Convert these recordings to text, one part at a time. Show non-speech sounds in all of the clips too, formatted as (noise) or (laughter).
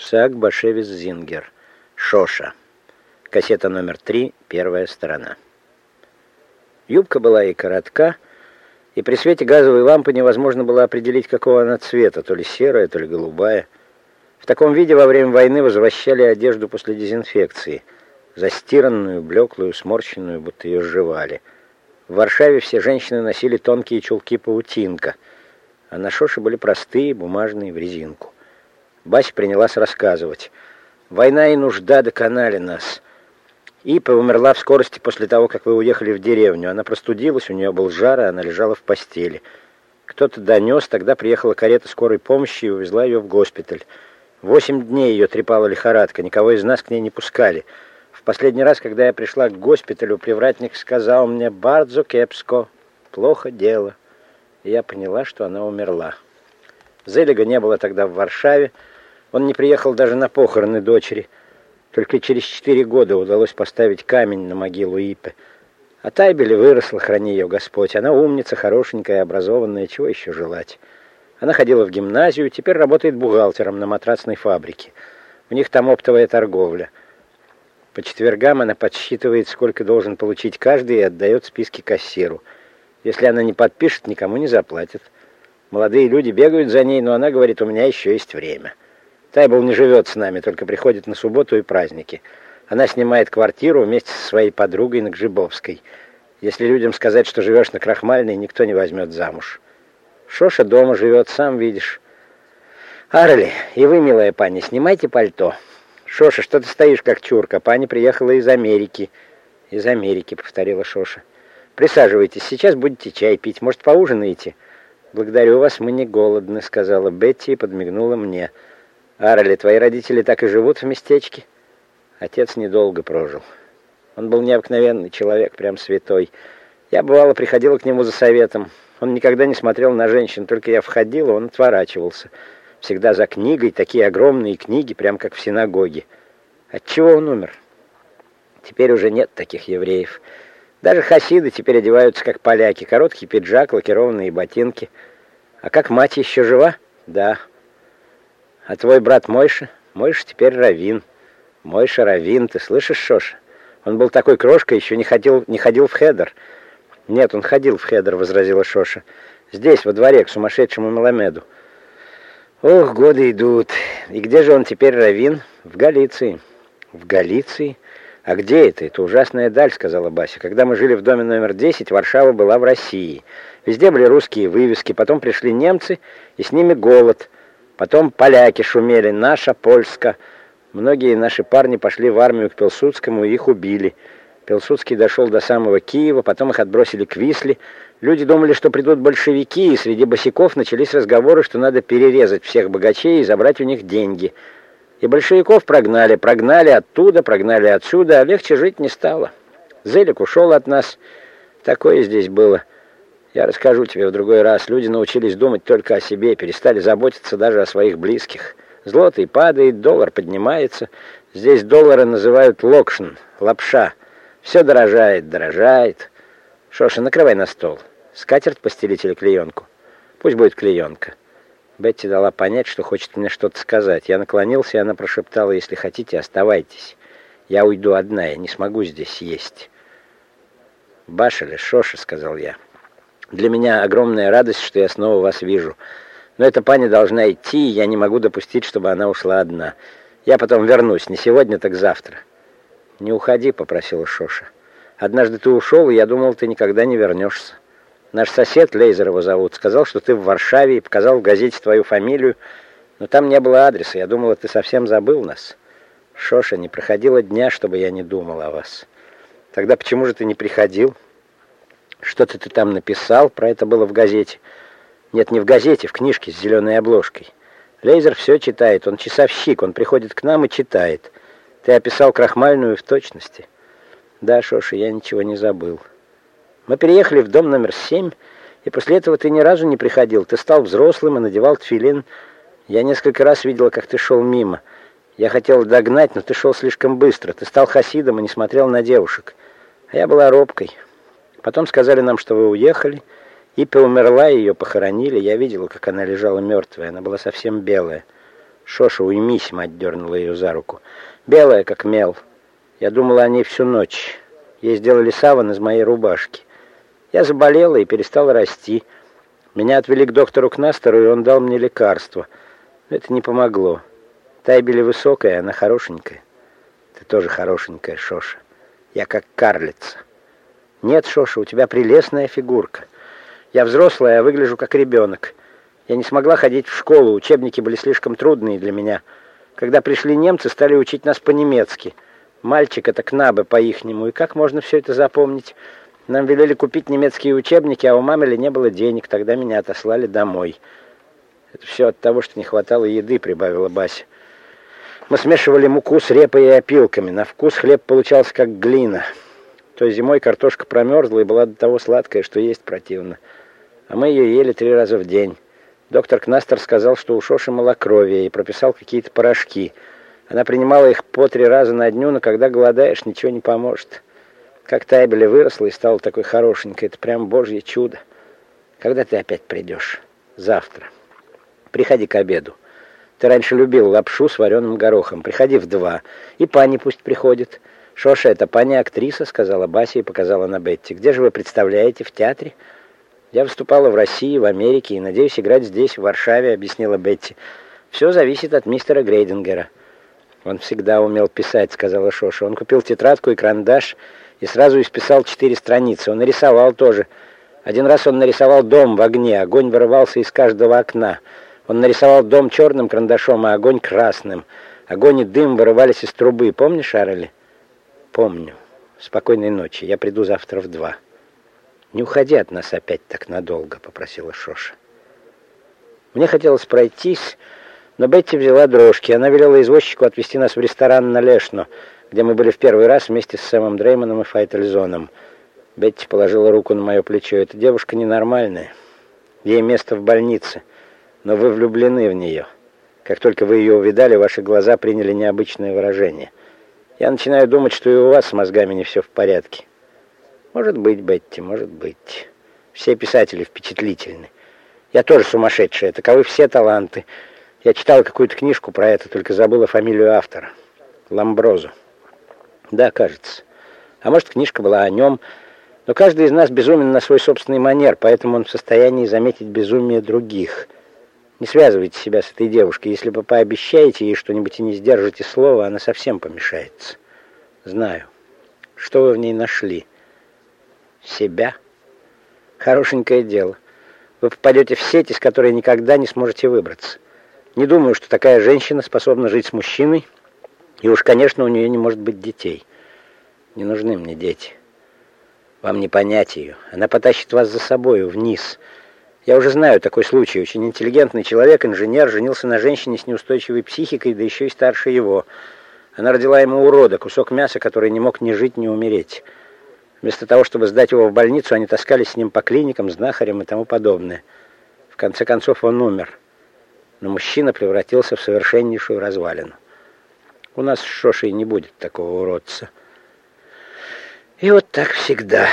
Сак Башевис Зингер. Шоша. Кассета номер три, первая сторона. Юбка была и коротка, и при свете газовой лампы невозможно было определить, какого она цвета, то ли серая, то ли голубая. В таком виде во время войны возвращали одежду после дезинфекции, застиранную, блеклую, сморщенную, будто ее сживали. В Варшаве все женщины носили тонкие чулки-паутинка, а на Шоше были простые, бумажные, в резинку. Бася принялась рассказывать. «Война и нужда доконали нас». Ипа умерла в скорости после того, как вы уехали в деревню. Она простудилась, у нее был жар, и она лежала в постели. Кто-то донес, тогда приехала карета скорой помощи и увезла ее в госпиталь. Восемь дней ее трепала лихорадка, никого из нас к ней не пускали. В последний раз, когда я пришла к госпиталю, привратник сказал мне «Бардзо кепско, плохо дело». И я поняла, что она умерла. Зелига не было тогда в Варшаве, он не приехал даже на похороны дочери. Только через четыре года удалось поставить камень на могилу Ипы. А Тайбели выросла, храни ее Господь. Она умница, хорошенькая, образованная, чего еще желать. Она ходила в гимназию, теперь работает бухгалтером на матрасной фабрике. У них там оптовая торговля. По четвергам она подсчитывает, сколько должен получить каждый, и отдает списки кассиру. Если она не подпишет, никому не заплатит. Молодые люди бегают за ней, но она говорит, у меня еще есть время. Тайбл не живет с нами, только приходит на субботу и праздники. Она снимает квартиру вместе со своей подругой на Гжибовской. Если людям сказать, что живешь на Крахмальной, никто не возьмет замуж. Шоша дома живет, сам видишь. Арли, и вы, милая пани, снимайте пальто. Шоша, что ты стоишь как чурка? Пани приехала из Америки. Из Америки, повторила Шоша. Присаживайтесь, сейчас будете чай пить. Может, поужинаете? Благодарю вас, мы не голодны, сказала Бетти и подмигнула мне. Арли, твои родители так и живут в местечке? Отец недолго прожил. Он был необыкновенный человек, прям святой. Я, бывало, приходила к нему за советом. Он никогда не смотрел на женщин, только я входила, он отворачивался. Всегда за книгой, такие огромные книги, прям как в синагоге. От чего он умер? Теперь уже нет таких евреев. Даже хасиды теперь одеваются как поляки. Короткий пиджак, лакированные ботинки. А как мать еще жива? Да. А твой брат Мойша? Мойша теперь Равин. Мойша Равин, ты слышишь, Шоша? Он был такой крошкой, еще не ходил, не ходил в хедер. Нет, он ходил в хедер, возразила Шоша. Здесь, во дворе, к сумасшедшему Меламеду. Ох, годы идут. И где же он теперь, Равин? В Галиции. В Галиции? А где это? Это ужасная даль, сказала Бася. Когда мы жили в доме номер 10, Варшава была в России. Везде были русские вывески, потом пришли немцы, и с ними голод – Потом поляки шумели, наша, польска. Многие наши парни пошли в армию к Пилсудскому, и их убили. Пилсудский дошел до самого Киева, потом их отбросили к Висле. Люди думали, что придут большевики, и среди босяков начались разговоры, что надо перерезать всех богачей и забрать у них деньги. И большевиков прогнали, прогнали оттуда, прогнали отсюда, а легче жить не стало. Зелик ушел от нас. Такое здесь было. Я расскажу тебе в другой раз. Люди научились думать только о себе, перестали заботиться даже о своих близких. Злотый падает, доллар поднимается. Здесь доллары называют локшн, лапша. Все дорожает, дорожает. Шоша, накрывай на стол. Скатерть постелить или клеенку? Пусть будет клеенка. Бетти дала понять, что хочет мне что-то сказать. Я наклонился, и она прошептала, если хотите, оставайтесь. Я уйду одна, я не смогу здесь есть. «Башали, Шоша», — сказал я. Для меня огромная радость, что я снова вас вижу. Но эта пани должна идти, и я не могу допустить, чтобы она ушла одна. Я потом вернусь, не сегодня, так завтра. Не уходи, попросила Шоша. Однажды ты ушел, и я думал, ты никогда не вернешься. Наш сосед, Лейзер его зовут, сказал, что ты в Варшаве и показал в газете твою фамилию, но там не было адреса. Я думала, ты совсем забыл нас. Шоша, не проходило дня, чтобы я не думал о вас. Тогда почему же ты не приходил? Что-то ты там написал, про это было в газете. Нет, не в газете, в книжке с зеленой обложкой. Лейзер все читает, он часовщик, он приходит к нам и читает. Ты описал крахмальную в точности. Да, Шоша, я ничего не забыл. Мы переехали в дом номер семь, и после этого ты ни разу не приходил. Ты стал взрослым и надевал тфилин. Я несколько раз видела, как ты шел мимо. Я хотел догнать, но ты шел слишком быстро. Ты стал хасидом и не смотрел на девушек. А я была робкой. Потом сказали нам, что вы уехали. Иппе умерла, ее похоронили. Я видела, как она лежала мертвая. Она была совсем белая. «Шоша, уймись!» — мать дернула ее за руку. «Белая, как мел. Я думала о ней всю ночь. Ей сделали саван из моей рубашки. Я заболела и перестала расти. Меня отвели к доктору Кнастеру, и он дал мне лекарство. Но это не помогло. Тайбели высокая, она хорошенькая. Ты тоже хорошенькая, Шоша. Я как карлица. Нет, Шоша, у тебя прелестная фигурка. Я взрослая, а выгляжу как ребенок. Я не смогла ходить в школу, учебники были слишком трудные для меня. Когда пришли немцы, стали учить нас по-немецки. Мальчик это кнабы по-ихнему. И как можно все это запомнить? Нам велели купить немецкие учебники, а у мамы не было денег. Тогда меня отослали домой. Это все от того, что не хватало еды, прибавила Бася. Мы смешивали муку с репой и опилками. На вкус хлеб получался как глина. То зимой картошка промерзла и была до того сладкая, что есть противно. А мы ее ели три раза в день. Доктор Кнастер сказал, что у Шоши малокровие, и прописал какие-то порошки. Она принимала их по три раза на дню, но когда голодаешь, ничего не поможет. Как Тайбеля выросла и стала такой хорошенькой, это прям божье чудо. Когда ты опять придешь? Завтра. Приходи к обеду. Ты раньше любил лапшу с вареным горохом. Приходи в два. И пани пусть приходит. Шоша, это пани актриса, сказала Бася и показала на Бетти. Где же вы представляете, в театре? Я выступала в России, в Америке и надеюсь играть здесь, в Варшаве, объяснила Бетти. Все зависит от мистера Грейдингера. Он всегда умел писать, сказала Шоша. Он купил тетрадку и карандаш и сразу исписал четыре страницы. Он нарисовал тоже. Один раз он нарисовал дом в огне, огонь вырывался из каждого окна. Он нарисовал дом черным карандашом, а огонь красным. Огонь и дым вырывались из трубы. Помнишь, Арли? Помню. Спокойной ночи. Я приду завтра в два. «Не уходи от нас опять так надолго», — попросила Шоша. Мне хотелось пройтись, но Бетти взяла дрожки. Она велела извозчику отвезти нас в ресторан на Лешно, где мы были в первый раз вместе с Сэмом Дреймоном и Файтельзоном. Бетти положила руку на мое плечо. «Эта девушка ненормальная. Ей место в больнице, но вы влюблены в нее. Как только вы ее увидали, ваши глаза приняли необычное выражение. Я начинаю думать, что и у вас с мозгами не все в порядке. Может быть, Бетти, может быть. Все писатели впечатлительны. Я тоже сумасшедшая, таковы все таланты. Я читал какую-то книжку про это, только забыла фамилию автора. Ламброзо. Да, кажется. А может, книжка была о нем. Но каждый из нас безумен на свой собственный манер, поэтому он в состоянии заметить безумие других. Не связывайте себя с этой девушкой. Если вы пообещаете ей что-нибудь и не сдержите слова, она совсем помешается. Знаю. Что вы в ней нашли? себя. Хорошенькое дело. Вы попадете в сеть, из которой никогда не сможете выбраться. Не думаю, что такая женщина способна жить с мужчиной, и уж, конечно, у нее не может быть детей. Не нужны мне дети. Вам не понять ее. Она потащит вас за собою вниз. Я уже знаю такой случай. Очень интеллигентный человек, инженер, женился на женщине с неустойчивой психикой, да еще и старше его. Она родила ему урода, кусок мяса, который не мог ни жить, ни умереть. Вместо того, чтобы сдать его в больницу, они таскались с ним по клиникам, знахарям и тому подобное. В конце концов он умер. Но мужчина превратился в совершеннейшую развалину. У нас с Шошей не будет такого уродца. И вот так всегда.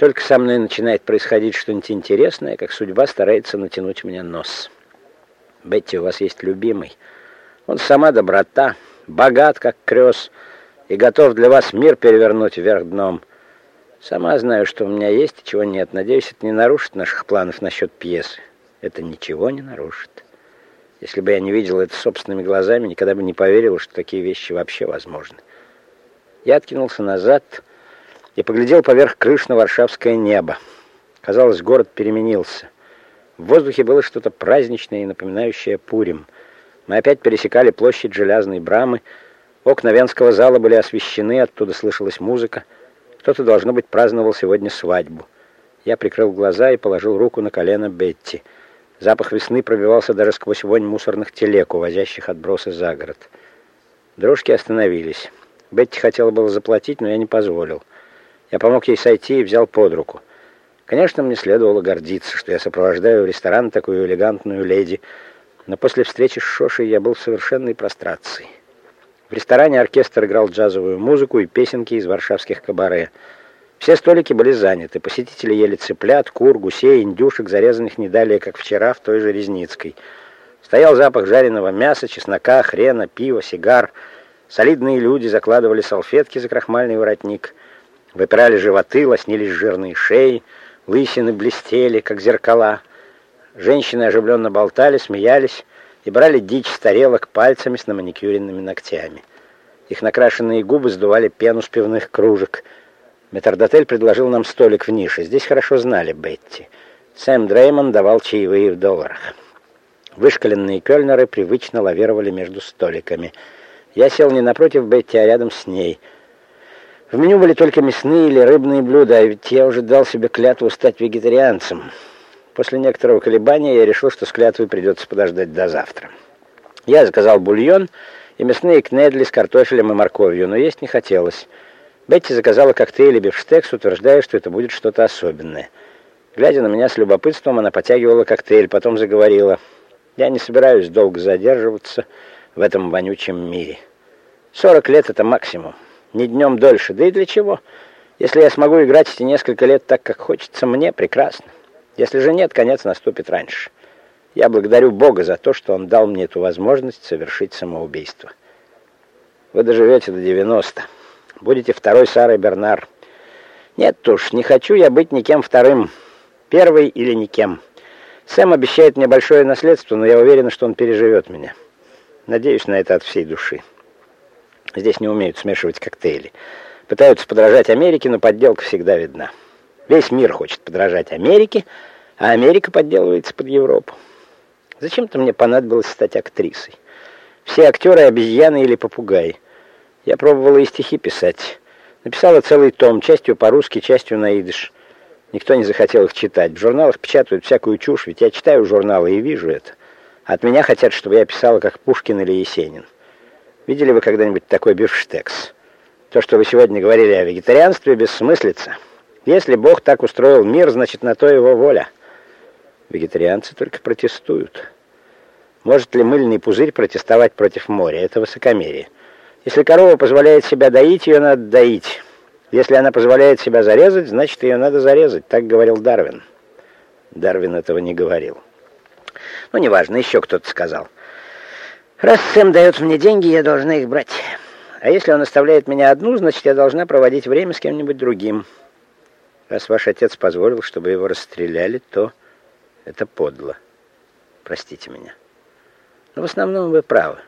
Только со мной начинает происходить что-нибудь интересное, как судьба старается натянуть мне нос. Бетти, у вас есть любимый. Он сама доброта, богат, как крёс, и готов для вас мир перевернуть вверх дном. Сама знаю, что у меня есть и чего нет. Надеюсь, это не нарушит наших планов насчет пьесы. Это ничего не нарушит. Если бы я не видел это собственными глазами, никогда бы не поверил, что такие вещи вообще возможны. Я откинулся назад и поглядел поверх крыш на варшавское небо. Казалось, город переменился. В воздухе было что-то праздничное и напоминающее Пурим. Мы опять пересекали площадь Железной Брамы. Окна Венского зала были освещены, оттуда слышалась музыка. Кто-то, должно быть, праздновал сегодня свадьбу. Я прикрыл глаза и положил руку на колено Бетти. Запах весны пробивался даже сквозь вонь мусорных телег, увозящих отбросы за город. Дрожки остановились. Бетти хотела было заплатить, но я не позволил. Я помог ей сойти и взял под руку. Конечно, мне следовало гордиться, что я сопровождаю в ресторан такую элегантную леди, но после встречи с Шошей я был в совершенной прострации. В ресторане оркестр играл джазовую музыку и песенки из варшавских кабаре. Все столики были заняты. Посетители ели цыплят, кур, гусей, индюшек, зарезанных не далее, как вчера в той же Резницкой. Стоял запах жареного мяса, чеснока, хрена, пива, сигар. Солидные люди закладывали салфетки за крахмальный воротник. Выпирали животы, лоснились жирные шеи, лысины блестели, как зеркала. Женщины оживленно болтали, смеялись и брали дичь с тарелок пальцами с наманикюренными ногтями. Их накрашенные губы сдували пену с пивных кружек. Метрдотель предложил нам столик в нише. Здесь хорошо знали Бетти. Сэм Дреймон давал чаевые в долларах. Вышкаленные кельнеры привычно лавировали между столиками. Я сел не напротив Бетти, а рядом с ней. В меню были только мясные или рыбные блюда, а ведь я уже дал себе клятву стать вегетарианцем. После некоторого колебания я решил, что с клятвой придется подождать до завтра. Я заказал бульон и мясные кнедли с картофелем и морковью, но есть не хотелось. Бетти заказала коктейль и бифштекс, утверждая, что это будет что-то особенное. Глядя на меня с любопытством, она потягивала коктейль, потом заговорила. «Я не собираюсь долго задерживаться в этом вонючем мире. Сорок лет — это максимум. Не днем дольше. Да и для чего? Если я смогу играть эти несколько лет так, как хочется мне, прекрасно. Если же нет, конец наступит раньше». Я благодарю Бога за то, что Он дал мне эту возможность совершить самоубийство. Вы доживете до 90. Будете второй Сарой Бернар. Нет уж, не хочу я быть никем вторым. Первый или никем. Сэм обещает мне большое наследство, но я уверен, что он переживет меня. Надеюсь на это от всей души. Здесь не умеют смешивать коктейли. Пытаются подражать Америке, но подделка всегда видна. Весь мир хочет подражать Америке, а Америка подделывается под Европу. Зачем-то мне понадобилось стать актрисой. Все актеры обезьяны или попугаи. Я пробовала и стихи писать. Написала целый том, частью по-русски, частью на идыш. Никто не захотел их читать. В журналах печатают всякую чушь, ведь я читаю журналы и вижу это. От меня хотят, чтобы я писала как Пушкин или Есенин. Видели вы когда-нибудь такой бифштекс? То, что вы сегодня говорили о вегетарианстве, бессмыслица. Если Бог так устроил мир, значит, на то его воля. Вегетарианцы только протестуют. Может ли мыльный пузырь протестовать против моря? Это высокомерие. Если корова позволяет себя доить, ее надо доить. Если она позволяет себя зарезать, значит, ее надо зарезать. Так говорил Дарвин. Дарвин этого не говорил. Ну, неважно, еще кто-то сказал. Раз Сэм дает мне деньги, я должна их брать. А если он оставляет меня одну, значит, я должна проводить время с кем-нибудь другим. Раз ваш отец позволил, чтобы его расстреляли, то это подло. Простите меня. Но в основном вы правы.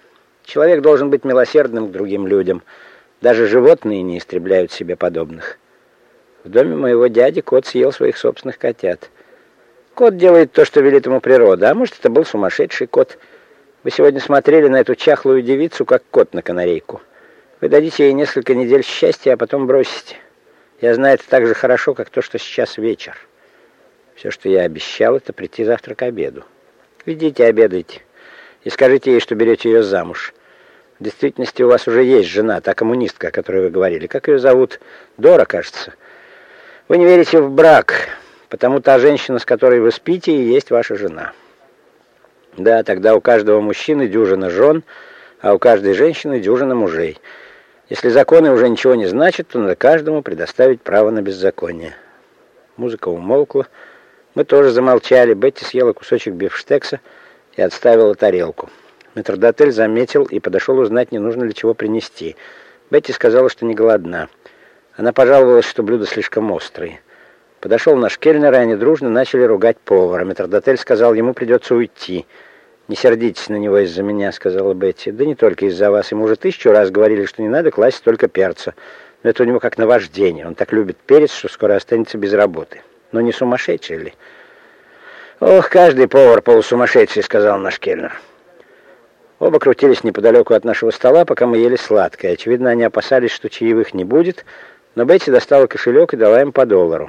Человек должен быть милосердным к другим людям. Даже животные не истребляют себе подобных. В доме моего дяди кот съел своих собственных котят. Кот делает то, что велит ему природа, а может, это был сумасшедший кот. Вы сегодня смотрели на эту чахлую девицу, как кот на канарейку. Вы дадите ей несколько недель счастья, а потом бросите. Я знаю это так же хорошо, как то, что сейчас вечер. Все, что я обещал, это прийти завтра к обеду. Идите обедайте и скажите ей, что берете ее замуж. В действительности у вас уже есть жена, та коммунистка, о которой вы говорили. Как ее зовут? Дора, кажется. Вы не верите в брак, потому та женщина, с которой вы спите, и есть ваша жена. Да, тогда у каждого мужчины дюжина жен, а у каждой женщины дюжина мужей. Если законы уже ничего не значат, то надо каждому предоставить право на беззаконие. Музыка умолкла. Мы тоже замолчали. Бетти съела кусочек бифштекса и отставила тарелку. Метрдотель заметил и подошел узнать, не нужно ли чего принести. Бетти сказала, что не голодна. Она пожаловалась, что блюда слишком острые. Подошел наш кельнер, и они дружно начали ругать повара. Метрдотель сказал, ему придется уйти. «Не сердитесь на него из-за меня», — сказала Бетти. «Да не только из-за вас. Ему уже тысячу раз говорили, что не надо класть столько перца. Но это у него как наваждение. Он так любит перец, что скоро останется без работы». Но не сумасшедший ли? Ох, каждый повар полусумасшедший, сказал наш кельнер. Оба крутились неподалеку от нашего стола, пока мы ели сладкое. Очевидно, они опасались, что чаевых не будет, но Бетти достала кошелек и дала им по доллару.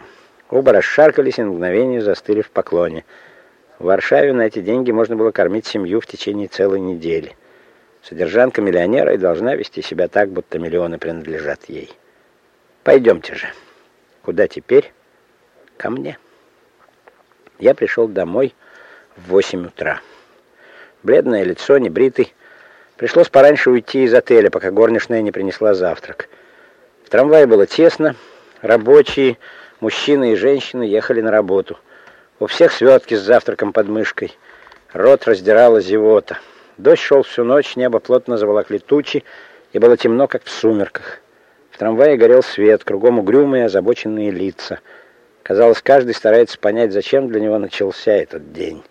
Оба расшаркались и на мгновение застыли в поклоне. В Варшаве на эти деньги можно было кормить семью в течение целой недели. Содержанка миллионера и должна вести себя так, будто миллионы принадлежат ей. Пойдемте же. Куда теперь? ко мне. Я пришел домой в 8 утра. Бледное лицо, небритый. Пришлось пораньше уйти из отеля, пока горничная не принесла завтрак. В трамвае было тесно. Рабочие, мужчины и женщины ехали на работу. У всех свертки с завтраком под мышкой. Рот раздирала зевота. Дождь шел всю ночь, небо плотно заволокли тучи, и было темно, как в сумерках. В трамвае горел свет, кругом угрюмые, озабоченные лица. Казалось, каждый старается понять, зачем для него начался этот день.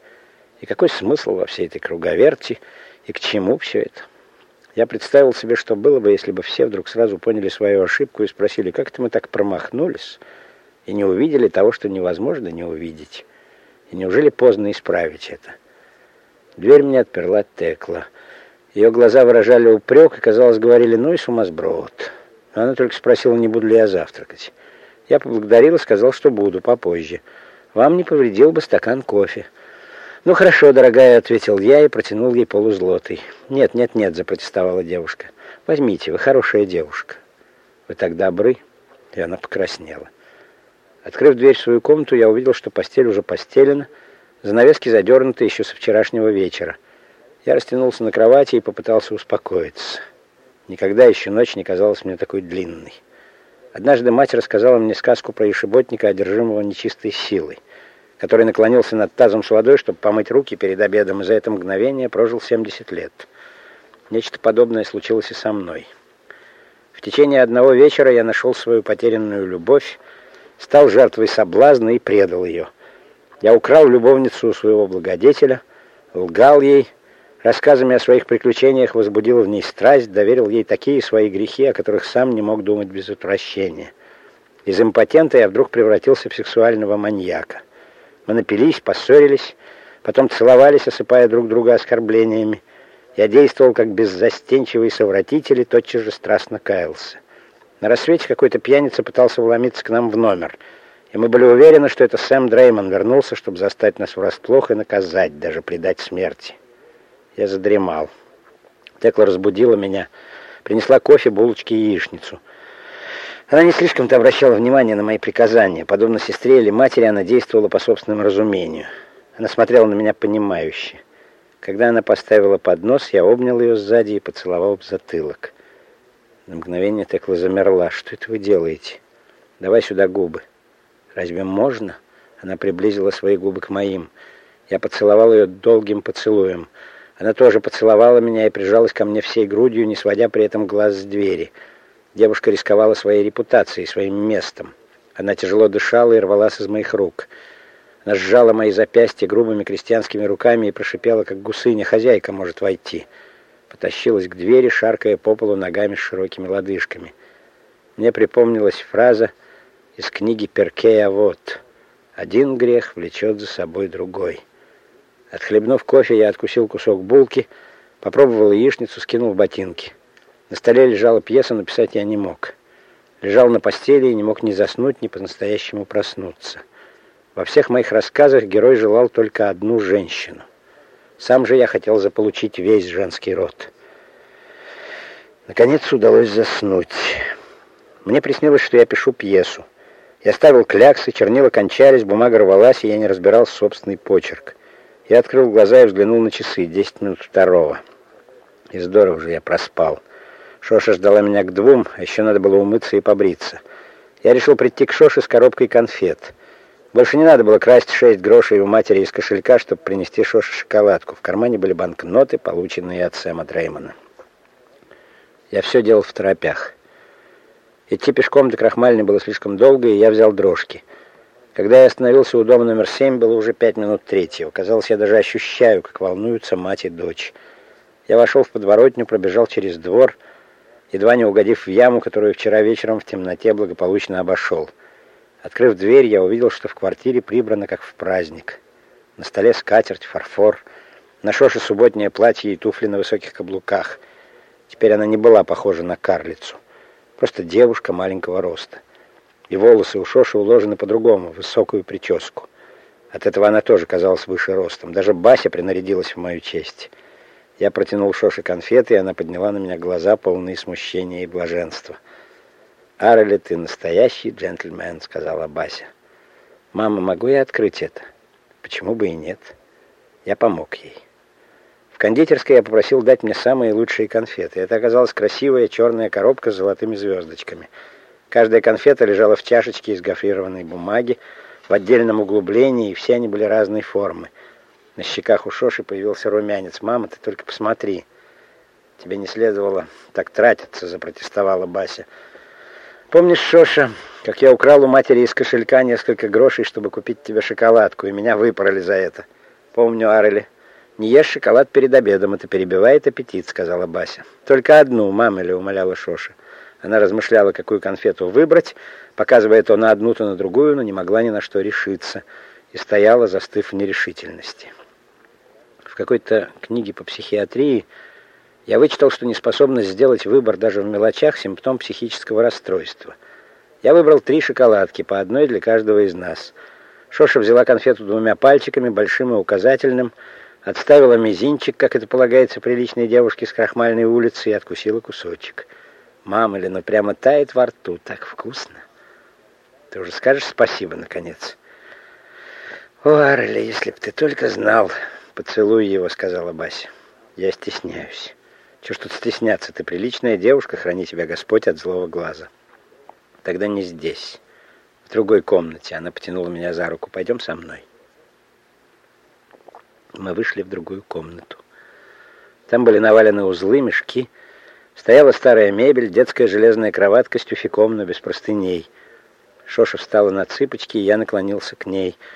И какой смысл во всей этой круговерти, и к чему все это? Я представил себе, что было бы, если бы все вдруг сразу поняли свою ошибку и спросили, как это мы так промахнулись и не увидели того, что невозможно не увидеть. И неужели поздно исправить это? Дверь мне отперла Текла. Ее глаза выражали упрек и, казалось, говорили «ну и сумасброд». Но она только спросила, не буду ли я завтракать. Я поблагодарил и сказал, что буду попозже. Вам не повредил бы стакан кофе. «Ну хорошо, дорогая», — ответил я и протянул ей полузлотый. «Нет, нет, нет», — запротестовала девушка. «Возьмите, вы хорошая девушка». «Вы так добры?» И она покраснела. Открыв дверь в свою комнату, я увидел, что постель уже постелена, Занавески задернуты еще со вчерашнего вечера. Я растянулся на кровати и попытался успокоиться. Никогда еще ночь не казалась мне такой длинной. Однажды мать рассказала мне сказку про ешеботника, одержимого нечистой силой, который наклонился над тазом с водой, чтобы помыть руки перед обедом, и за это мгновение прожил 70 лет. Нечто подобное случилось и со мной. В течение одного вечера я нашел свою потерянную любовь, стал жертвой соблазна и предал ее – я украл любовницу у своего благодетеля, лгал ей, рассказами о своих приключениях возбудил в ней страсть, доверил ей такие свои грехи, о которых сам не мог думать без отвращения. Из импотента я вдруг превратился в сексуального маньяка. Мы напились, поссорились, потом целовались, осыпая друг друга оскорблениями. Я действовал как беззастенчивый совратитель и тотчас же страстно каялся. На рассвете какой-то пьяница пытался вломиться к нам в номер — и мы были уверены, что это Сэм Дреймон вернулся, чтобы застать нас врасплох и наказать, даже предать смерти. Я задремал. Текла разбудила меня, принесла кофе, булочки и яичницу. Она не слишком-то обращала внимание на мои приказания. Подобно сестре или матери, она действовала по собственному разумению. Она смотрела на меня понимающе. Когда она поставила поднос, я обнял ее сзади и поцеловал в затылок. На мгновение Текла замерла. «Что это вы делаете? Давай сюда губы». Разве можно? Она приблизила свои губы к моим. Я поцеловал ее долгим поцелуем. Она тоже поцеловала меня и прижалась ко мне всей грудью, не сводя при этом глаз с двери. Девушка рисковала своей репутацией, своим местом. Она тяжело дышала и рвалась из моих рук. Она сжала мои запястья грубыми крестьянскими руками и прошипела, как гусыня, хозяйка может войти. Потащилась к двери, шаркая по полу ногами с широкими лодыжками. Мне припомнилась фраза из книги Перкея вот. Один грех влечет за собой другой. Отхлебнув кофе, я откусил кусок булки, попробовал яичницу, скинул ботинки. На столе лежала пьеса, но писать я не мог. Лежал на постели и не мог ни заснуть, ни по-настоящему проснуться. Во всех моих рассказах герой желал только одну женщину. Сам же я хотел заполучить весь женский род. Наконец удалось заснуть. Мне приснилось, что я пишу пьесу. Я ставил кляксы, чернила кончались, бумага рвалась, и я не разбирал собственный почерк. Я открыл глаза и взглянул на часы. Десять минут второго. И здорово же я проспал. Шоша ждала меня к двум, а еще надо было умыться и побриться. Я решил прийти к Шоше с коробкой конфет. Больше не надо было красть шесть грошей у матери из кошелька, чтобы принести Шоше шоколадку. В кармане были банкноты, полученные от Сэма Дреймона. Я все делал в торопях. Идти пешком до Крахмальной было слишком долго, и я взял дрожки. Когда я остановился у дома номер семь, было уже пять минут третьего. Казалось, я даже ощущаю, как волнуются мать и дочь. Я вошел в подворотню, пробежал через двор, едва не угодив в яму, которую вчера вечером в темноте благополучно обошел. Открыв дверь, я увидел, что в квартире прибрано, как в праздник. На столе скатерть, фарфор, на шоше субботнее платье и туфли на высоких каблуках. Теперь она не была похожа на карлицу. Просто девушка маленького роста. И волосы у Шоши уложены по-другому, в высокую прическу. От этого она тоже казалась выше ростом. Даже Бася принарядилась в мою честь. Я протянул Шоше конфеты, и она подняла на меня глаза, полные смущения и блаженства. «Арели, ты настоящий джентльмен», — сказала Бася. «Мама, могу я открыть это?» «Почему бы и нет?» Я помог ей кондитерской я попросил дать мне самые лучшие конфеты. Это оказалась красивая черная коробка с золотыми звездочками. Каждая конфета лежала в чашечке из гофрированной бумаги, в отдельном углублении, и все они были разной формы. На щеках у Шоши появился румянец. «Мама, ты только посмотри!» «Тебе не следовало так тратиться», — запротестовала Бася. «Помнишь, Шоша, как я украл у матери из кошелька несколько грошей, чтобы купить тебе шоколадку, и меня выпороли за это?» «Помню, Арели. Не ешь шоколад перед обедом, это перебивает аппетит», — сказала Бася. «Только одну, мама или умоляла Шоша. Она размышляла, какую конфету выбрать, показывая то на одну, то на другую, но не могла ни на что решиться, и стояла, застыв в нерешительности. В какой-то книге по психиатрии я вычитал, что неспособность сделать выбор даже в мелочах – симптом психического расстройства. Я выбрал три шоколадки, по одной для каждого из нас. Шоша взяла конфету двумя пальчиками, большим и указательным, отставила мизинчик, как это полагается приличной девушке с крахмальной улицы, и откусила кусочек. Мама, Лена, прямо тает во рту, так вкусно. Ты уже скажешь спасибо, наконец? О, Арли, если б ты только знал... «Поцелуй его», — сказала Бася. «Я стесняюсь». «Чего ж тут стесняться? Ты приличная девушка, храни тебя Господь от злого глаза». «Тогда не здесь, в другой комнате». Она потянула меня за руку. «Пойдем со мной». Мы вышли в другую комнату. Там были навалены узлы, мешки. Стояла старая мебель, детская железная кроватка с тюфяком, но без простыней. Шоша встала на цыпочки, и я наклонился к ней —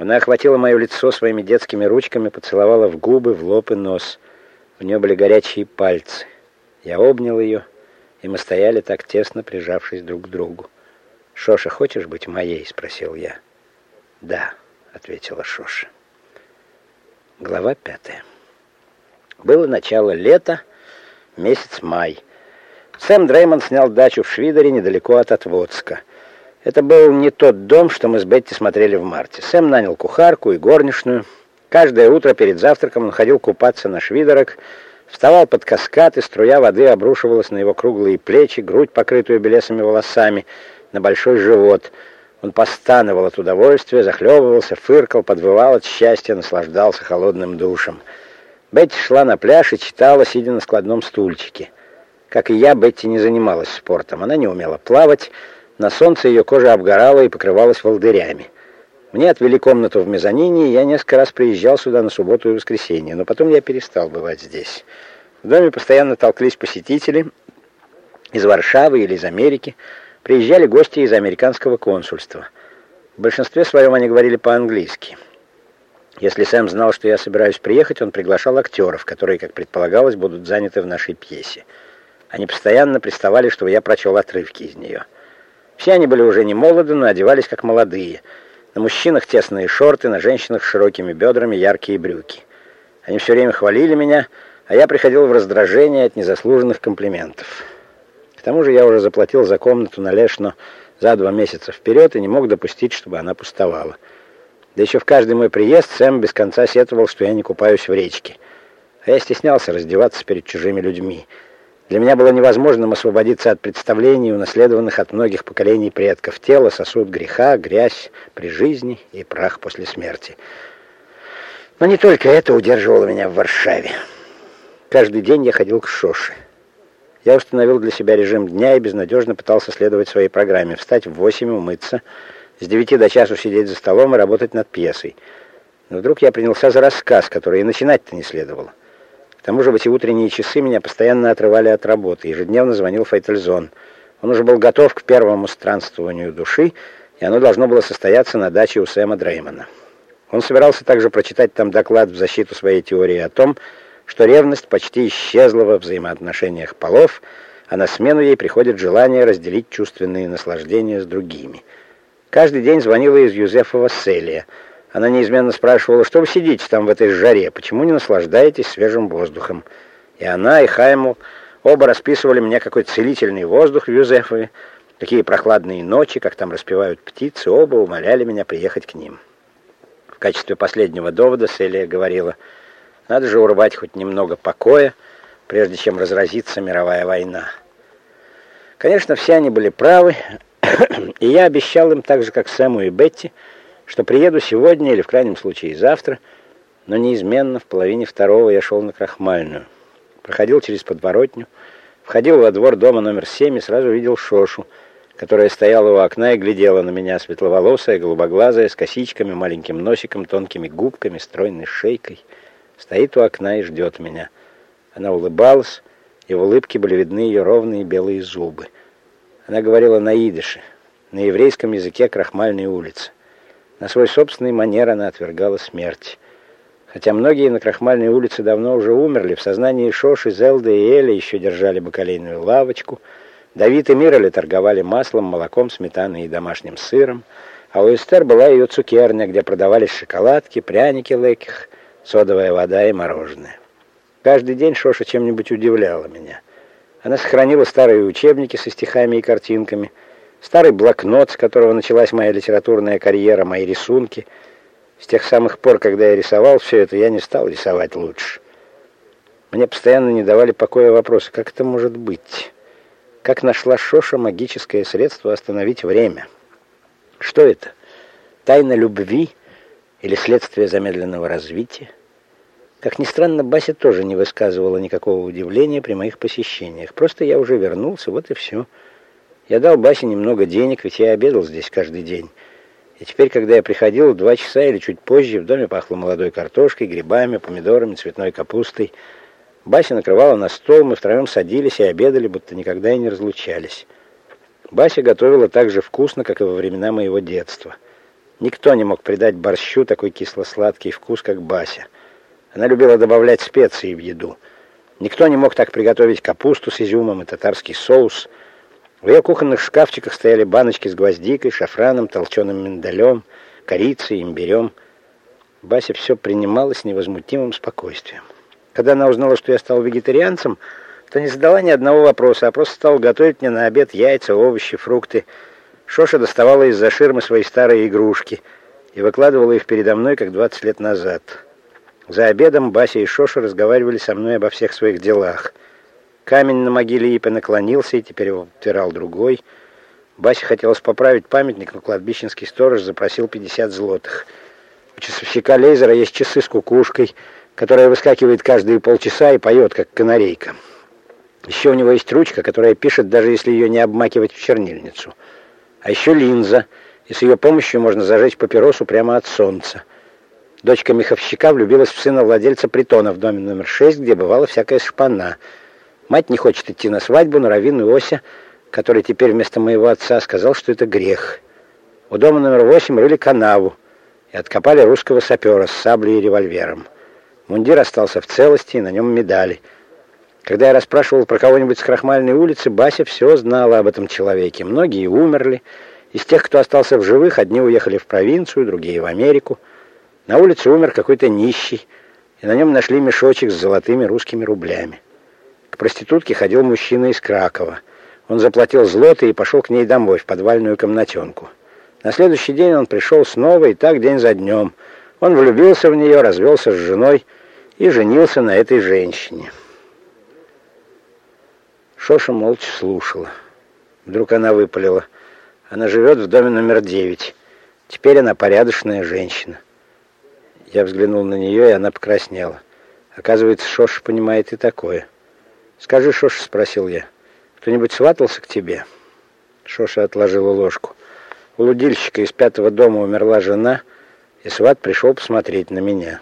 она охватила мое лицо своими детскими ручками, поцеловала в губы, в лоб и нос. У нее были горячие пальцы. Я обнял ее, и мы стояли так тесно, прижавшись друг к другу. «Шоша, хочешь быть моей?» — спросил я. «Да», — ответила Шоша. Глава пятая. Было начало лета, месяц май. Сэм Дреймонд снял дачу в Швидере недалеко от Отводска. Это был не тот дом, что мы с Бетти смотрели в марте. Сэм нанял кухарку и горничную. Каждое утро перед завтраком он ходил купаться на швидорок, вставал под каскад, и струя воды обрушивалась на его круглые плечи, грудь, покрытую белесыми волосами, на большой живот. Он постановал от удовольствия, захлебывался, фыркал, подвывал от счастья, наслаждался холодным душем. Бетти шла на пляж и читала, сидя на складном стульчике. Как и я, Бетти не занималась спортом. Она не умела плавать, на солнце ее кожа обгорала и покрывалась волдырями. Мне отвели комнату в мезонине, и я несколько раз приезжал сюда на субботу и воскресенье, но потом я перестал бывать здесь. В доме постоянно толклись посетители из Варшавы или из Америки, приезжали гости из американского консульства. В большинстве своем они говорили по-английски. Если Сэм знал, что я собираюсь приехать, он приглашал актеров, которые, как предполагалось, будут заняты в нашей пьесе. Они постоянно приставали, чтобы я прочел отрывки из нее. Все они были уже не молоды, но одевались как молодые. На мужчинах тесные шорты, на женщинах широкими бедрами яркие брюки. Они все время хвалили меня, а я приходил в раздражение от незаслуженных комплиментов. К тому же я уже заплатил за комнату на Лешно за два месяца вперед и не мог допустить, чтобы она пустовала. Да еще в каждый мой приезд Сэм без конца сетовал, что я не купаюсь в речке. А я стеснялся раздеваться перед чужими людьми. Для меня было невозможным освободиться от представлений, унаследованных от многих поколений предков. Тело, сосуд греха, грязь при жизни и прах после смерти. Но не только это удерживало меня в Варшаве. Каждый день я ходил к Шоше. Я установил для себя режим дня и безнадежно пытался следовать своей программе. Встать в восемь, умыться, с девяти до часу сидеть за столом и работать над пьесой. Но вдруг я принялся за рассказ, который и начинать-то не следовало. К тому же в эти утренние часы меня постоянно отрывали от работы. Ежедневно звонил Фейтельзон. Он уже был готов к первому странствованию души, и оно должно было состояться на даче у Сэма Дреймана. Он собирался также прочитать там доклад в защиту своей теории о том, что ревность почти исчезла во взаимоотношениях полов, а на смену ей приходит желание разделить чувственные наслаждения с другими. Каждый день звонила из Юзефова Селия – она неизменно спрашивала, что вы сидите там в этой жаре, почему не наслаждаетесь свежим воздухом. И она, и Хаймл оба расписывали мне, какой целительный воздух в Юзефове, какие прохладные ночи, как там распевают птицы, оба умоляли меня приехать к ним. В качестве последнего довода Селия говорила, надо же урвать хоть немного покоя, прежде чем разразится мировая война. Конечно, все они были правы, (coughs) и я обещал им, так же как Сэму и Бетти, что приеду сегодня или в крайнем случае завтра, но неизменно в половине второго я шел на Крахмальную. Проходил через подворотню, входил во двор дома номер семь и сразу видел Шошу, которая стояла у окна и глядела на меня, светловолосая, голубоглазая, с косичками, маленьким носиком, тонкими губками, стройной шейкой. Стоит у окна и ждет меня. Она улыбалась, и в улыбке были видны ее ровные белые зубы. Она говорила на идыше, на еврейском языке крахмальной улицы. На свой собственный манер она отвергала смерть. Хотя многие на Крахмальной улице давно уже умерли, в сознании Шоши, Зелда и Эля еще держали бакалейную лавочку, Давид и Мироли торговали маслом, молоком, сметаной и домашним сыром, а у Эстер была ее цукерня, где продавались шоколадки, пряники леких, содовая вода и мороженое. Каждый день Шоша чем-нибудь удивляла меня. Она сохранила старые учебники со стихами и картинками, старый блокнот, с которого началась моя литературная карьера, мои рисунки — с тех самых пор, когда я рисовал все это, я не стал рисовать лучше. Мне постоянно не давали покоя вопросы, как это может быть? Как нашла Шоша магическое средство остановить время? Что это? Тайна любви или следствие замедленного развития? Как ни странно, Бася тоже не высказывала никакого удивления при моих посещениях. Просто я уже вернулся, вот и все. Я дал Басе немного денег, ведь я обедал здесь каждый день. И теперь, когда я приходил два часа или чуть позже, в доме пахло молодой картошкой, грибами, помидорами, цветной капустой. Бася накрывала на стол, мы втроем садились и обедали, будто никогда и не разлучались. Бася готовила так же вкусно, как и во времена моего детства. Никто не мог придать борщу такой кисло-сладкий вкус, как Бася. Она любила добавлять специи в еду. Никто не мог так приготовить капусту с изюмом и татарский соус – в ее кухонных шкафчиках стояли баночки с гвоздикой, шафраном, толченым миндалем, корицей, имбирем. Бася все принимала с невозмутимым спокойствием. Когда она узнала, что я стал вегетарианцем, то не задала ни одного вопроса, а просто стала готовить мне на обед яйца, овощи, фрукты. Шоша доставала из-за ширмы свои старые игрушки и выкладывала их передо мной, как 20 лет назад. За обедом Бася и Шоша разговаривали со мной обо всех своих делах — Камень на могиле Ипа наклонился, и теперь его утирал другой. Басе хотелось поправить памятник, но кладбищенский сторож запросил 50 злотых. У часовщика Лейзера есть часы с кукушкой, которая выскакивает каждые полчаса и поет, как канарейка. Еще у него есть ручка, которая пишет, даже если ее не обмакивать в чернильницу. А еще линза, и с ее помощью можно зажечь папиросу прямо от солнца. Дочка меховщика влюбилась в сына владельца притона в доме номер 6, где бывала всякая шпана — Мать не хочет идти на свадьбу, но Равин Ося, который теперь вместо моего отца, сказал, что это грех. У дома номер восемь рыли канаву и откопали русского сапера с саблей и револьвером. Мундир остался в целости, и на нем медали. Когда я расспрашивал про кого-нибудь с Крахмальной улицы, Бася все знала об этом человеке. Многие умерли. Из тех, кто остался в живых, одни уехали в провинцию, другие в Америку. На улице умер какой-то нищий, и на нем нашли мешочек с золотыми русскими рублями проститутке ходил мужчина из Кракова. Он заплатил злоты и пошел к ней домой, в подвальную комнатенку. На следующий день он пришел снова, и так день за днем. Он влюбился в нее, развелся с женой и женился на этой женщине. Шоша молча слушала. Вдруг она выпалила. Она живет в доме номер девять. Теперь она порядочная женщина. Я взглянул на нее, и она покраснела. Оказывается, Шоша понимает и такое. «Скажи, Шоша», — спросил я, — «кто-нибудь сватался к тебе?» Шоша отложила ложку. У лудильщика из пятого дома умерла жена, и сват пришел посмотреть на меня.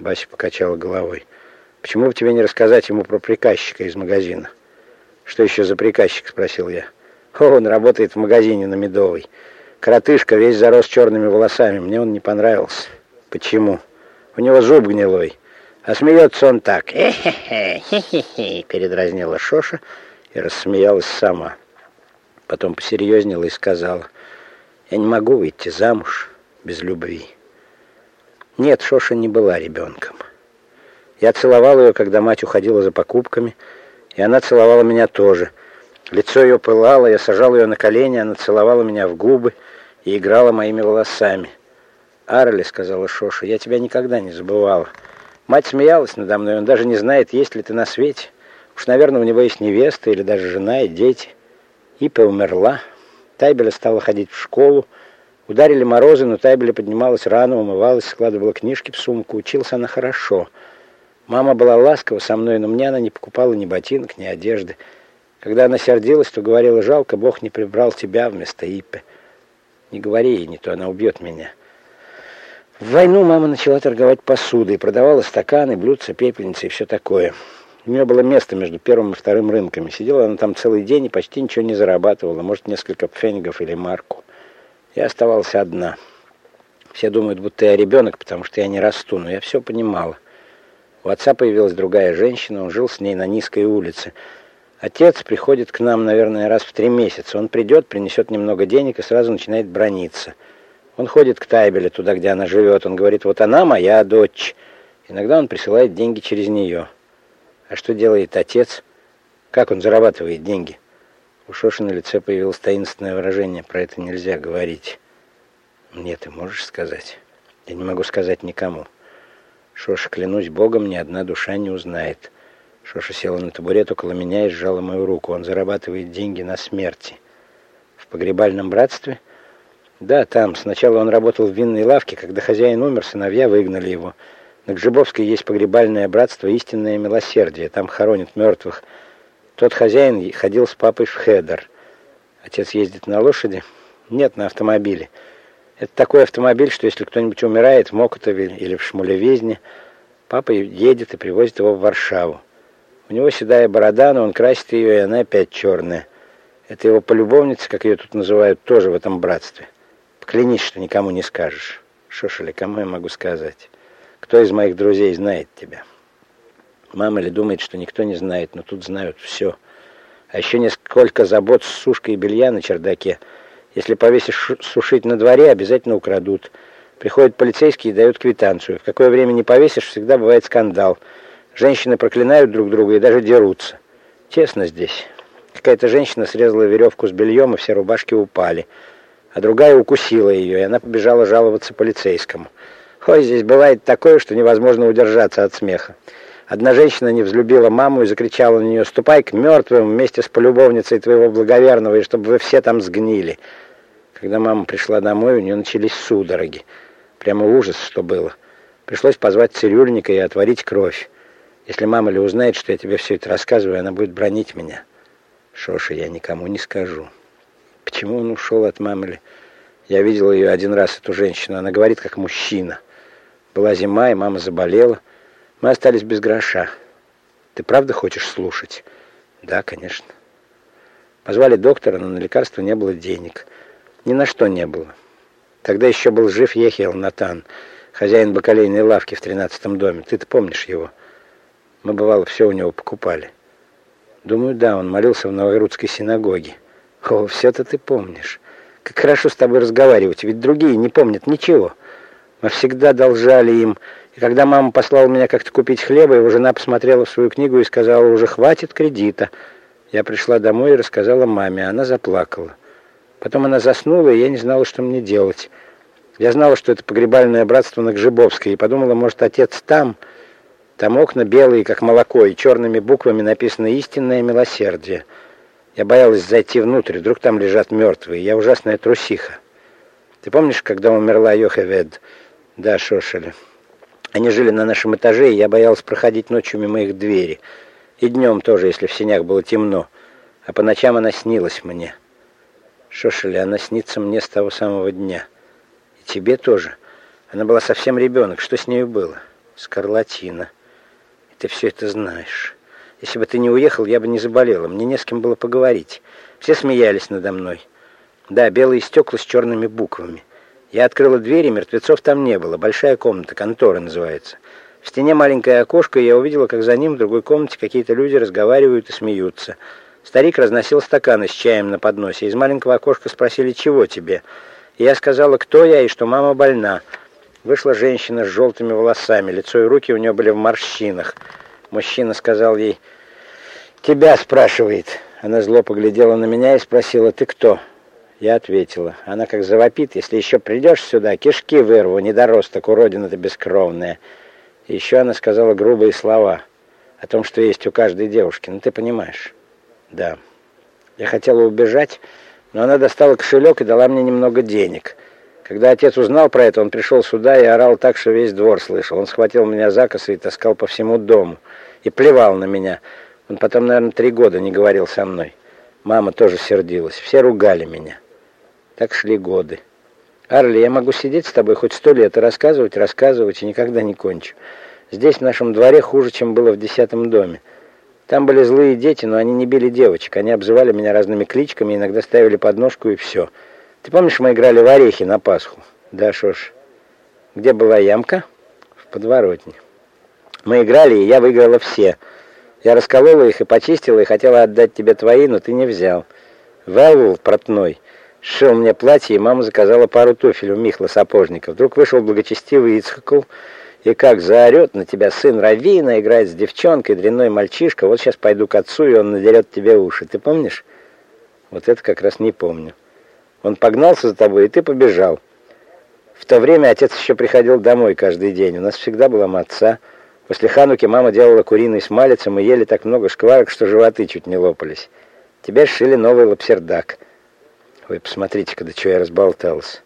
Бася покачала головой. «Почему бы тебе не рассказать ему про приказчика из магазина?» «Что еще за приказчик?» — спросил я. «О, он работает в магазине на Медовой. Коротышка, весь зарос черными волосами. Мне он не понравился». «Почему?» «У него зуб гнилой». А смеется он так. «Хе-хе-хе, хе-хе-хе», передразнила Шоша и рассмеялась сама. Потом посерьезнела и сказала, «Я не могу выйти замуж без любви». Нет, Шоша не была ребенком. Я целовал ее, когда мать уходила за покупками, и она целовала меня тоже. Лицо ее пылало, я сажал ее на колени, она целовала меня в губы и играла моими волосами. «Арли», — сказала Шоша, — «я тебя никогда не забывала». Мать смеялась надо мной, он даже не знает, есть ли ты на свете. Уж, наверное, у него есть невеста или даже жена и дети. Ипа умерла. Тайбеля стала ходить в школу. Ударили морозы, но Тайбеля поднималась рано, умывалась, складывала книжки в сумку. Училась она хорошо. Мама была ласкова со мной, но мне она не покупала ни ботинок, ни одежды. Когда она сердилась, то говорила, жалко, Бог не прибрал тебя вместо Иппе. Не говори ей, не то она убьет меня. В войну мама начала торговать посудой, продавала стаканы, блюдца, пепельницы и все такое. У нее было место между первым и вторым рынками. Сидела она там целый день и почти ничего не зарабатывала, может, несколько пфенигов или марку. Я оставалась одна. Все думают, будто я ребенок, потому что я не расту, но я все понимала. У отца появилась другая женщина, он жил с ней на низкой улице. Отец приходит к нам, наверное, раз в три месяца. Он придет, принесет немного денег и сразу начинает брониться. Он ходит к Тайбеле, туда, где она живет. Он говорит, вот она моя дочь. Иногда он присылает деньги через нее. А что делает отец? Как он зарабатывает деньги? У Шоши на лице появилось таинственное выражение. Про это нельзя говорить. Мне ты можешь сказать? Я не могу сказать никому. Шоша, клянусь Богом, ни одна душа не узнает. Шоша села на табурет около меня и сжала мою руку. Он зарабатывает деньги на смерти. В погребальном братстве? Да, там. Сначала он работал в винной лавке. Когда хозяин умер, сыновья выгнали его. На Гжибовской есть погребальное братство «Истинное милосердие». Там хоронят мертвых. Тот хозяин ходил с папой в Хедер. Отец ездит на лошади? Нет, на автомобиле. Это такой автомобиль, что если кто-нибудь умирает в Мокотове или в Шмулевезне, папа едет и привозит его в Варшаву. У него седая борода, но он красит ее, и она опять черная. Это его полюбовница, как ее тут называют, тоже в этом братстве. Поклянись, что никому не скажешь. Шошели, кому я могу сказать? Кто из моих друзей знает тебя? Мама ли думает, что никто не знает, но тут знают все. А еще несколько забот с сушкой белья на чердаке. Если повесишь сушить на дворе, обязательно украдут. Приходят полицейские и дают квитанцию. В какое время не повесишь, всегда бывает скандал. Женщины проклинают друг друга и даже дерутся. Тесно здесь. Какая-то женщина срезала веревку с бельем, и все рубашки упали. А другая укусила ее, и она побежала жаловаться полицейскому. Ой, здесь бывает такое, что невозможно удержаться от смеха. Одна женщина не взлюбила маму и закричала на нее, «Ступай к мертвым вместе с полюбовницей твоего благоверного, и чтобы вы все там сгнили». Когда мама пришла домой, у нее начались судороги. Прямо ужас, что было. Пришлось позвать цирюльника и отварить кровь. Если мама ли узнает, что я тебе все это рассказываю, она будет бронить меня. Шоша, я никому не скажу. Почему он ушел от мамы? Я видел ее один раз, эту женщину. Она говорит, как мужчина. Была зима, и мама заболела. Мы остались без гроша. Ты правда хочешь слушать? Да, конечно. Позвали доктора, но на лекарства не было денег. Ни на что не было. Тогда еще был жив Ехел Натан, хозяин бакалейной лавки в тринадцатом доме. Ты-то помнишь его? Мы, бывало, все у него покупали. Думаю, да, он молился в Новогрудской синагоге. О, все-то ты помнишь. Как хорошо с тобой разговаривать, ведь другие не помнят ничего. Мы всегда должали им. И когда мама послала меня как-то купить хлеба, его жена посмотрела в свою книгу и сказала, уже хватит кредита. Я пришла домой и рассказала маме, она заплакала. Потом она заснула, и я не знала, что мне делать. Я знала, что это погребальное братство на Гжибовской, и подумала, может, отец там... Там окна белые, как молоко, и черными буквами написано «Истинное милосердие». Я боялась зайти внутрь, вдруг там лежат мертвые. Я ужасная трусиха. Ты помнишь, когда умерла Йохевед? Да, Шошеля. Они жили на нашем этаже, и я боялась проходить ночью мимо их двери. И днем тоже, если в сенях было темно. А по ночам она снилась мне. Шошеля, она снится мне с того самого дня. И тебе тоже. Она была совсем ребенок. Что с нею было? Скарлатина. Ты все это знаешь. Если бы ты не уехал, я бы не заболела. Мне не с кем было поговорить. Все смеялись надо мной. Да, белые стекла с черными буквами. Я открыла дверь, и мертвецов там не было. Большая комната, контора называется. В стене маленькое окошко, и я увидела, как за ним в другой комнате какие-то люди разговаривают и смеются. Старик разносил стаканы с чаем на подносе. Из маленького окошка спросили, чего тебе? И я сказала, кто я и что мама больна. Вышла женщина с желтыми волосами, лицо и руки у нее были в морщинах. Мужчина сказал ей, «Тебя спрашивает». Она зло поглядела на меня и спросила, «Ты кто?» Я ответила. Она как завопит, «Если еще придешь сюда, кишки вырву, недоросток, уродина ты бескровная». И еще она сказала грубые слова о том, что есть у каждой девушки. Ну, ты понимаешь? Да. Я хотела убежать, но она достала кошелек и дала мне немного денег – когда отец узнал про это, он пришел сюда и орал так, что весь двор слышал. Он схватил меня за косы и таскал по всему дому. И плевал на меня. Он потом, наверное, три года не говорил со мной. Мама тоже сердилась. Все ругали меня. Так шли годы. Арли, я могу сидеть с тобой хоть сто лет и рассказывать, рассказывать, и никогда не кончу. Здесь, в нашем дворе, хуже, чем было в десятом доме. Там были злые дети, но они не били девочек. Они обзывали меня разными кличками, иногда ставили подножку и все. Ты помнишь, мы играли в орехи на Пасху? Да, ж. Где была ямка? В подворотне. Мы играли, и я выиграла все. Я расколола их и почистила, и хотела отдать тебе твои, но ты не взял. Вэлл портной сшил мне платье, и мама заказала пару туфель у Михла Сапожника. Вдруг вышел благочестивый Ицхакл, и как заорет на тебя сын Равина, играет с девчонкой, дрянной мальчишка, вот сейчас пойду к отцу, и он надерет тебе уши. Ты помнишь? Вот это как раз не помню. Он погнался за тобой, и ты побежал. В то время отец еще приходил домой каждый день. У нас всегда была матца. После Хануки мама делала куриный с малицем, и ели так много шкварок, что животы чуть не лопались. Тебе сшили новый лапсердак. Вы посмотрите, когда что я разболтался.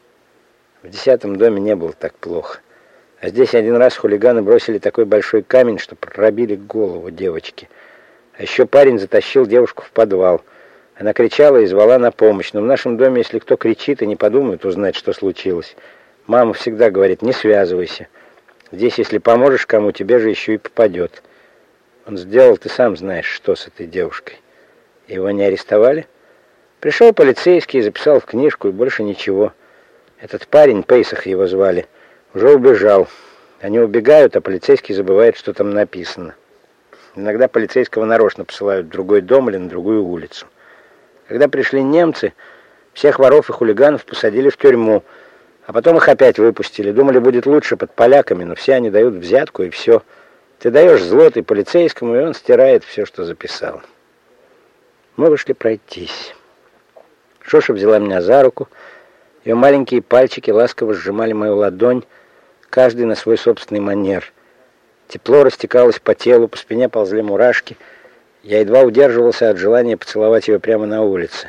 В десятом доме не было так плохо. А здесь один раз хулиганы бросили такой большой камень, что пробили голову девочки. А еще парень затащил девушку в подвал. Она кричала и звала на помощь. Но в нашем доме, если кто кричит и не подумает узнать, что случилось, мама всегда говорит, не связывайся. Здесь, если поможешь кому, тебе же еще и попадет. Он сделал, ты сам знаешь, что с этой девушкой. Его не арестовали? Пришел полицейский, записал в книжку и больше ничего. Этот парень, Пейсах его звали, уже убежал. Они убегают, а полицейский забывает, что там написано. Иногда полицейского нарочно посылают в другой дом или на другую улицу. Когда пришли немцы, всех воров и хулиганов посадили в тюрьму, а потом их опять выпустили. Думали, будет лучше под поляками, но все они дают взятку и все. Ты даешь злотый полицейскому, и он стирает все, что записал. Мы вышли пройтись. Шоша взяла меня за руку. Ее маленькие пальчики ласково сжимали мою ладонь, каждый на свой собственный манер. Тепло растекалось по телу, по спине ползли мурашки. Я едва удерживался от желания поцеловать ее прямо на улице.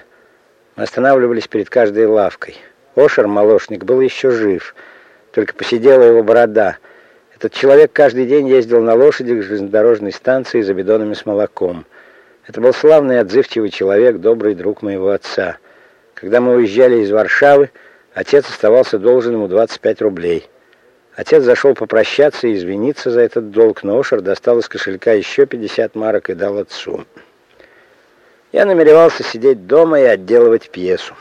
Мы останавливались перед каждой лавкой. Ошер, молочник, был еще жив, только посидела его борода. Этот человек каждый день ездил на лошади к железнодорожной станции за бидонами с молоком. Это был славный отзывчивый человек, добрый друг моего отца. Когда мы уезжали из Варшавы, отец оставался должен ему 25 рублей. Отец зашел попрощаться и извиниться за этот долг, но Ошер достал из кошелька еще 50 марок и дал отцу. Я намеревался сидеть дома и отделывать пьесу.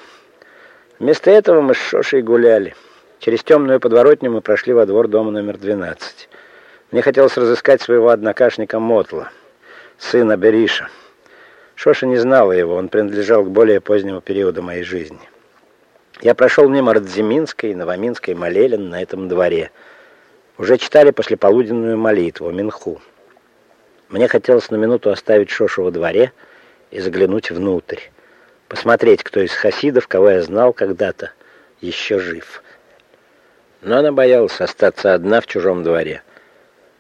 Вместо этого мы с Шошей гуляли. Через темную подворотню мы прошли во двор дома номер 12. Мне хотелось разыскать своего однокашника Мотла, сына Бериша. Шоша не знала его, он принадлежал к более позднему периоду моей жизни. Я прошел мимо Радзиминской Новоминской молелен на этом дворе. Уже читали послеполуденную молитву, Минху. Мне хотелось на минуту оставить Шошу во дворе и заглянуть внутрь. Посмотреть, кто из хасидов, кого я знал когда-то, еще жив. Но она боялась остаться одна в чужом дворе.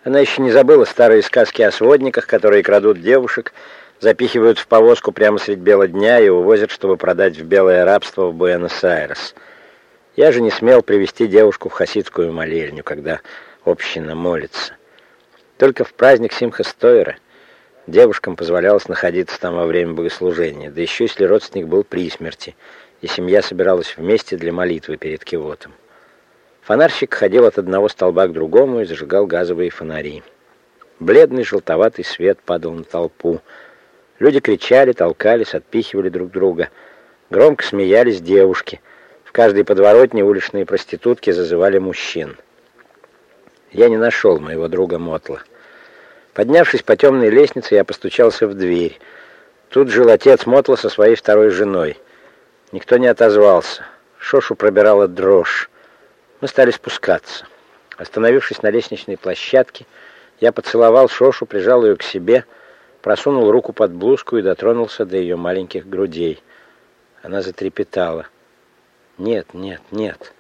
Она еще не забыла старые сказки о сводниках, которые крадут девушек, запихивают в повозку прямо средь бела дня и увозят, чтобы продать в белое рабство в Буэнос-Айрес. Я же не смел привести девушку в хасидскую молельню, когда община молится. Только в праздник Симха Стойра девушкам позволялось находиться там во время богослужения, да еще если родственник был при смерти, и семья собиралась вместе для молитвы перед кивотом. Фонарщик ходил от одного столба к другому и зажигал газовые фонари. Бледный желтоватый свет падал на толпу, Люди кричали, толкались, отпихивали друг друга. Громко смеялись девушки. В каждой подворотне уличные проститутки зазывали мужчин. Я не нашел моего друга Мотла. Поднявшись по темной лестнице, я постучался в дверь. Тут жил отец Мотла со своей второй женой. Никто не отозвался. Шошу пробирала дрожь. Мы стали спускаться. Остановившись на лестничной площадке, я поцеловал Шошу, прижал ее к себе — просунул руку под блузку и дотронулся до ее маленьких грудей. Она затрепетала. «Нет, нет, нет.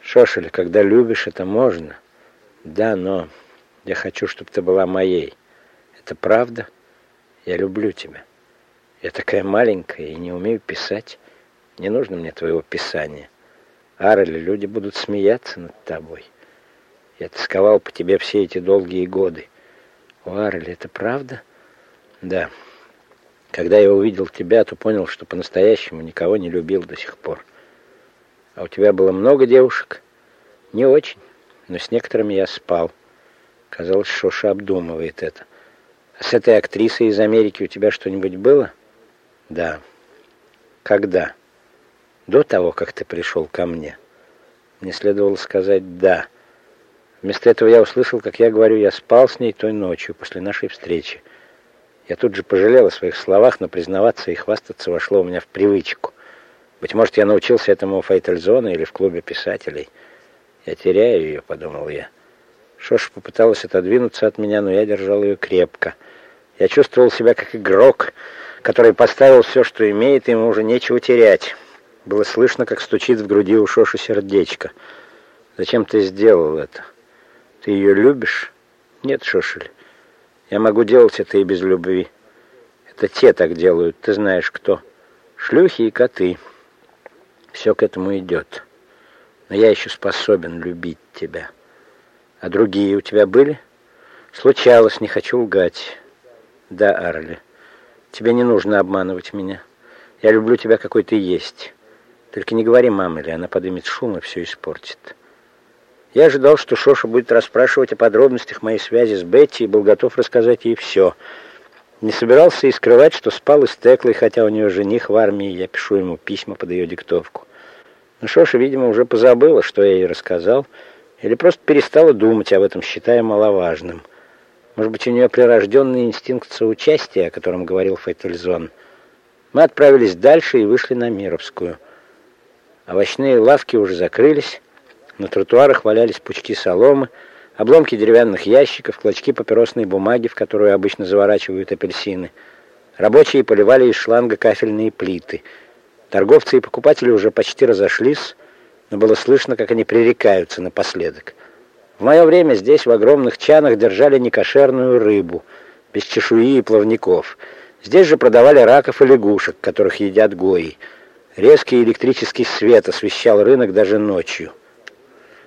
Шошель, когда любишь, это можно. Да, но я хочу, чтобы ты была моей. Это правда? Я люблю тебя. Я такая маленькая и не умею писать. Не нужно мне твоего писания. Арели, люди будут смеяться над тобой. Я тосковал по тебе все эти долгие годы. О, Арели, это правда?» Да. Когда я увидел тебя, то понял, что по-настоящему никого не любил до сих пор. А у тебя было много девушек? Не очень, но с некоторыми я спал. Казалось, Шоша обдумывает это. А с этой актрисой из Америки у тебя что-нибудь было? Да. Когда? До того, как ты пришел ко мне. Мне следовало сказать «да». Вместо этого я услышал, как я говорю, я спал с ней той ночью, после нашей встречи. Я тут же пожалел о своих словах, но признаваться и хвастаться вошло у меня в привычку. Быть может, я научился этому у Фейтельзона или в клубе писателей. Я теряю ее, подумал я. Шоша попыталась отодвинуться от меня, но я держал ее крепко. Я чувствовал себя как игрок, который поставил все, что имеет, и ему уже нечего терять. Было слышно, как стучит в груди у Шоши сердечко. «Зачем ты сделал это? Ты ее любишь?» «Нет, Шошель, я могу делать это и без любви. Это те так делают, ты знаешь кто. Шлюхи и коты. Все к этому идет. Но я еще способен любить тебя. А другие у тебя были?» «Случалось, не хочу лгать». «Да, Арли, тебе не нужно обманывать меня. Я люблю тебя, какой ты есть». Только не говори маме, или она подымет шум и все испортит. Я ожидал, что Шоша будет расспрашивать о подробностях моей связи с Бетти и был готов рассказать ей все. Не собирался и скрывать, что спал и с Теклой, хотя у нее жених в армии, я пишу ему письма под ее диктовку. Но Шоша, видимо, уже позабыла, что я ей рассказал, или просто перестала думать об этом, считая маловажным. Может быть, у нее прирожденный инстинкт соучастия, о котором говорил Фейтельзон. Мы отправились дальше и вышли на Мировскую. Овощные лавки уже закрылись, на тротуарах валялись пучки соломы, обломки деревянных ящиков, клочки папиросной бумаги, в которую обычно заворачивают апельсины. Рабочие поливали из шланга кафельные плиты. Торговцы и покупатели уже почти разошлись, но было слышно, как они пререкаются напоследок. В мое время здесь в огромных чанах держали некошерную рыбу, без чешуи и плавников. Здесь же продавали раков и лягушек, которых едят гои. Резкий электрический свет освещал рынок даже ночью.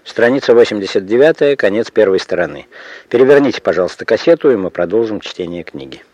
Страница 89, конец первой стороны. Переверните, пожалуйста, кассету, и мы продолжим чтение книги.